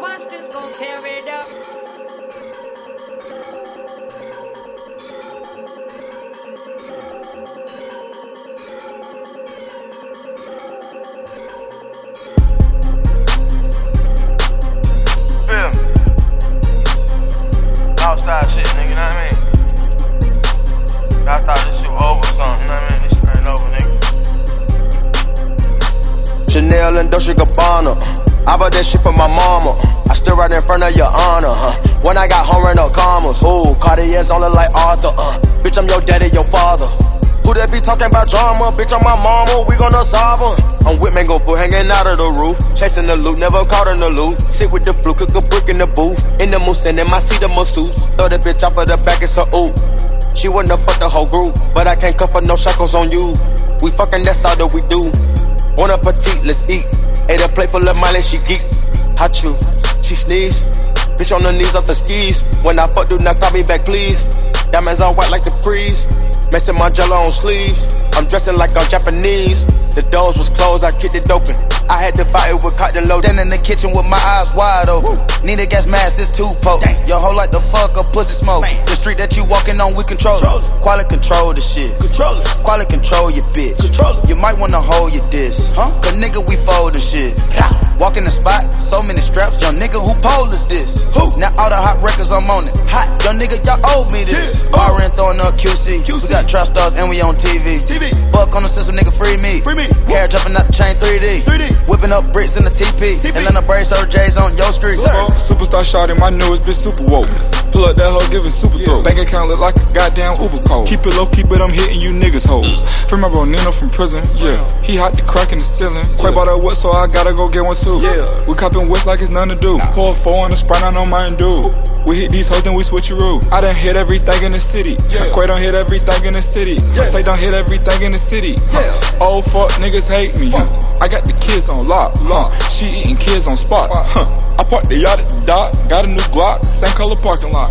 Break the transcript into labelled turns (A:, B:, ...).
A: Monsters gon' tear it up.
B: Chanel and Dolce Gabbana. I bought that shit for my mama. I stood right in front of your honor, huh? When I got home, ran up commas. Ooh, Cartier's on it like Arthur, uh. Bitch, I'm your daddy, your father. Who that be talking about drama? Bitch, I'm my mama, we gonna solve 'em. I'm with mango food hanging out of the roof. Chasing the loot, never caught in the loop. Sit with the flu, cook a brick in the booth. In the moose, and in my seat, the masseuse. Throw that bitch off of the back, it's a ooh. She wanna fuck the whole group, but I can't cuff her, no shackles on you. We fucking, that's all that we do. Bon appetit, let's eat. Ate a plate full of mine she geek. Hot chew, she sneeze. Bitch on the knees off the skis. When I fuck, do not call me back, please. Diamonds all white like the freeze. Messing my jello on sleeves. I'm dressing like I'm Japanese. The doors was closed, I kicked it open. I had to fight it with cotton load.
C: Stand in the kitchen with my eyes wide open. Need a gas mask, it's too potent. Your hoe like the fuck a pussy smoke. The street that you walking on, we control it. Quality control the shit.
B: Control it.
C: Quality control your bitch.
B: Control it.
C: You might wanna hold your diss.
B: Huh?
C: Cause nigga, we folding shit. Walk in the spot, so many straps. Young nigga, who pole is this?
B: Who?
C: Now all the hot records, I'm on it.
B: Hot.
C: Young nigga, y'all owe me this.
B: Yeah.
C: Bar throwing up QC.
B: QC.
C: We got trap stars and we on TV.
B: TV.
C: Buck on the system, nigga, free me.
B: Free me.
C: Hair jumping out the chain 3D.
B: 3D.
C: Whipping up bricks in the TP.
B: TP.
C: Atlanta Braves, Sir J's on your street.
D: Superstar shot in my newest bitch super woke. Pull up that hoe, give it super throw. Bank account look like a goddamn Uber code. Keep it low, keep it, I'm hitting you niggas hoes. Free my bro Nino from prison, yeah. He hot the crack in the ceiling. Quay bought a what, so I gotta go get one too.
B: Yeah.
D: We copping west like it's nothing to do. Pour a four on the sprite, I know mine do. We hit these hoes, then we switch a rule. I done hit everything in the city.
B: Yeah.
D: Quay done hit everything in the city.
B: Yeah.
D: Tay done hit everything in the city.
B: Yeah.
D: Old fuck niggas hate me.
B: Fuck.
D: I got the kids on lock. lock. She eating kids on spot. Huh. I parked the yacht at the dock. Got a new Glock. Same color parking lot.